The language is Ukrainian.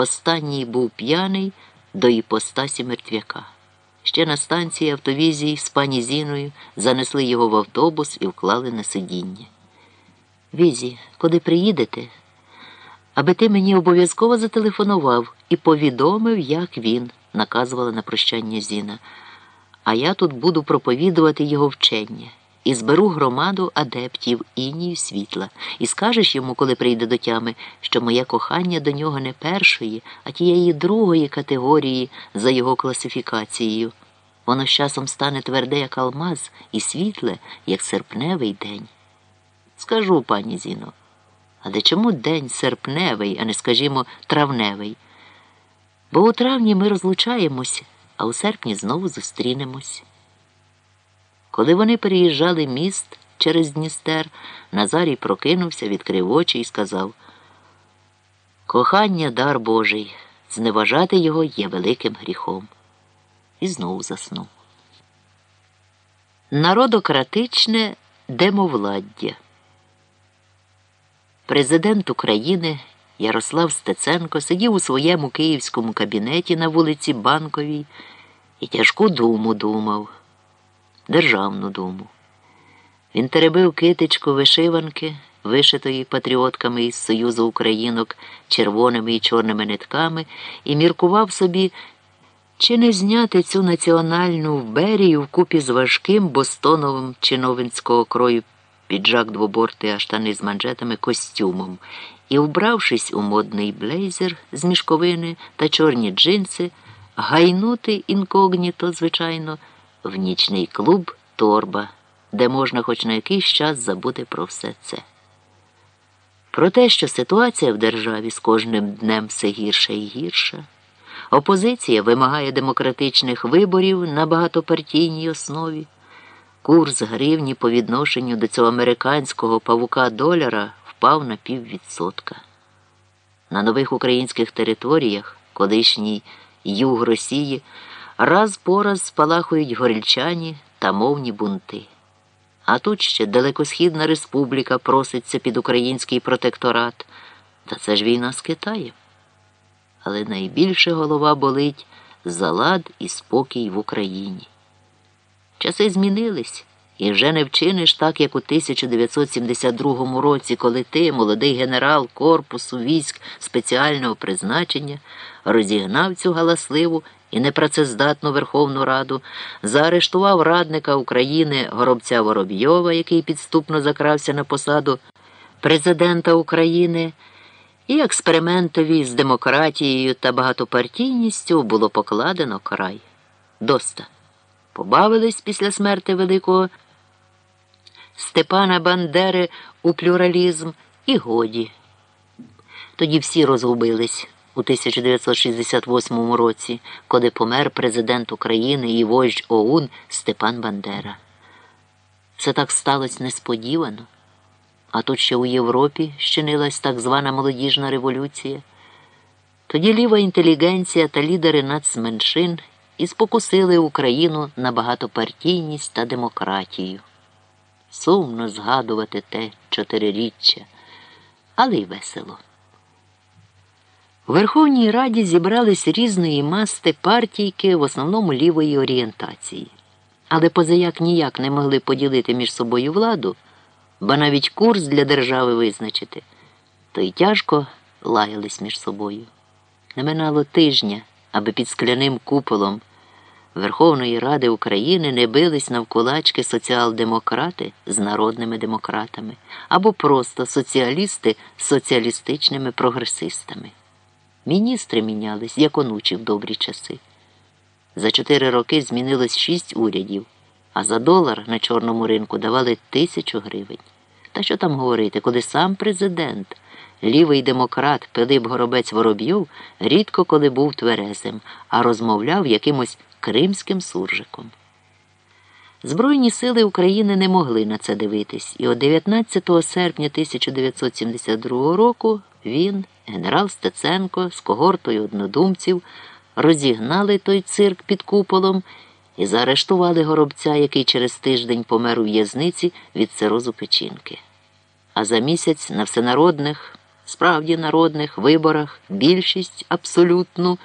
Останній був п'яний до іпостасі мертвяка. Ще на станції автовізії з пані Зіною занесли його в автобус і вклали на сидіння. Візі, куди приїдете, аби ти мені обов'язково зателефонував і повідомив, як він, наказувала на прощання Зіна. А я тут буду проповідувати його вчення і зберу громаду адептів інію світла, і скажеш йому, коли прийде до тями, що моє кохання до нього не першої, а тієї другої категорії за його класифікацією. Воно з часом стане тверде, як алмаз, і світле, як серпневий день. Скажу, пані Зіно, але чому день серпневий, а не, скажімо, травневий? Бо у травні ми розлучаємось, а у серпні знову зустрінемось. Коли вони переїжджали міст через Дністер, Назарій прокинувся, відкрив очі і сказав Кохання дар Божий, зневажати його є великим гріхом. І знову заснув. Народократичне демовладдя. Президент України Ярослав Стеценко сидів у своєму київському кабінеті на вулиці Банковій і тяжку думу думав. Державну думу. Він теребив китичку вишиванки, вишитої патріотками із Союзу Українок червоними і чорними нитками, і міркував собі, чи не зняти цю національну вберію вкупі з важким бостоновим чиновинського крою піджак двобортий, а штани з манжетами костюмом, і, вбравшись у модний блейзер з мішковини та чорні джинси, гайнути інкогніто, звичайно в нічний клуб торба, де можна хоч на якийсь час забути про все це. Про те, що ситуація в державі з кожним днем все гірша і гірша, опозиція вимагає демократичних виборів на багатопартійній основі, курс гривні по відношенню до цього американського павука доляра впав на піввідсотка. На нових українських територіях, колишній юг Росії, раз по раз спалахують горільчані та мовні бунти. А тут ще Далекосхідна Республіка проситься під український протекторат. Та це ж війна з Китаєм. Але найбільше голова болить за лад і спокій в Україні. Часи змінились, і вже не вчиниш так, як у 1972 році, коли ти, молодий генерал корпусу військ спеціального призначення, розігнав цю галасливу і непрацездатну Верховну Раду, заарештував радника України Горобця Воробйова, який підступно закрався на посаду президента України, і експериментові з демократією та багатопартійністю було покладено край. Доста. Побавились після смерти великого Степана Бандери у плюралізм і годі. Тоді всі розгубились у 1968 році, коли помер президент України і вождь ОУН Степан Бандера. Це так сталося несподівано. А тут ще у Європі щинилась так звана молодіжна революція. Тоді ліва інтелігенція та лідери нацменшин і спокусили Україну на багатопартійність та демократію. Сумно згадувати те чотириріччя, але й весело. У Верховній Раді зібрались різної масти партійки, в основному лівої орієнтації. Але позаяк ніяк не могли поділити між собою владу, бо навіть курс для держави визначити, то й тяжко лаялись між собою. Не минало тижня, аби під скляним куполом Верховної Ради України не бились навкулачки соціал-демократи з народними демократами або просто соціалісти з соціалістичними прогресистами. Міністри мінялись, як онучі в добрі часи. За чотири роки змінилось шість урядів, а за долар на чорному ринку давали тисячу гривень. Та що там говорити, коли сам президент, лівий демократ Пилип Горобець Воробйов, рідко коли був тверезим, а розмовляв якимось кримським суржиком. Збройні сили України не могли на це дивитись, і от 19 серпня 1972 року він, генерал Стеценко, з когортою однодумців розігнали той цирк під куполом і заарештували горобця, який через тиждень помер у в'язниці від цирозу печінки. А за місяць на всенародних справді народних виборах більшість абсолютну.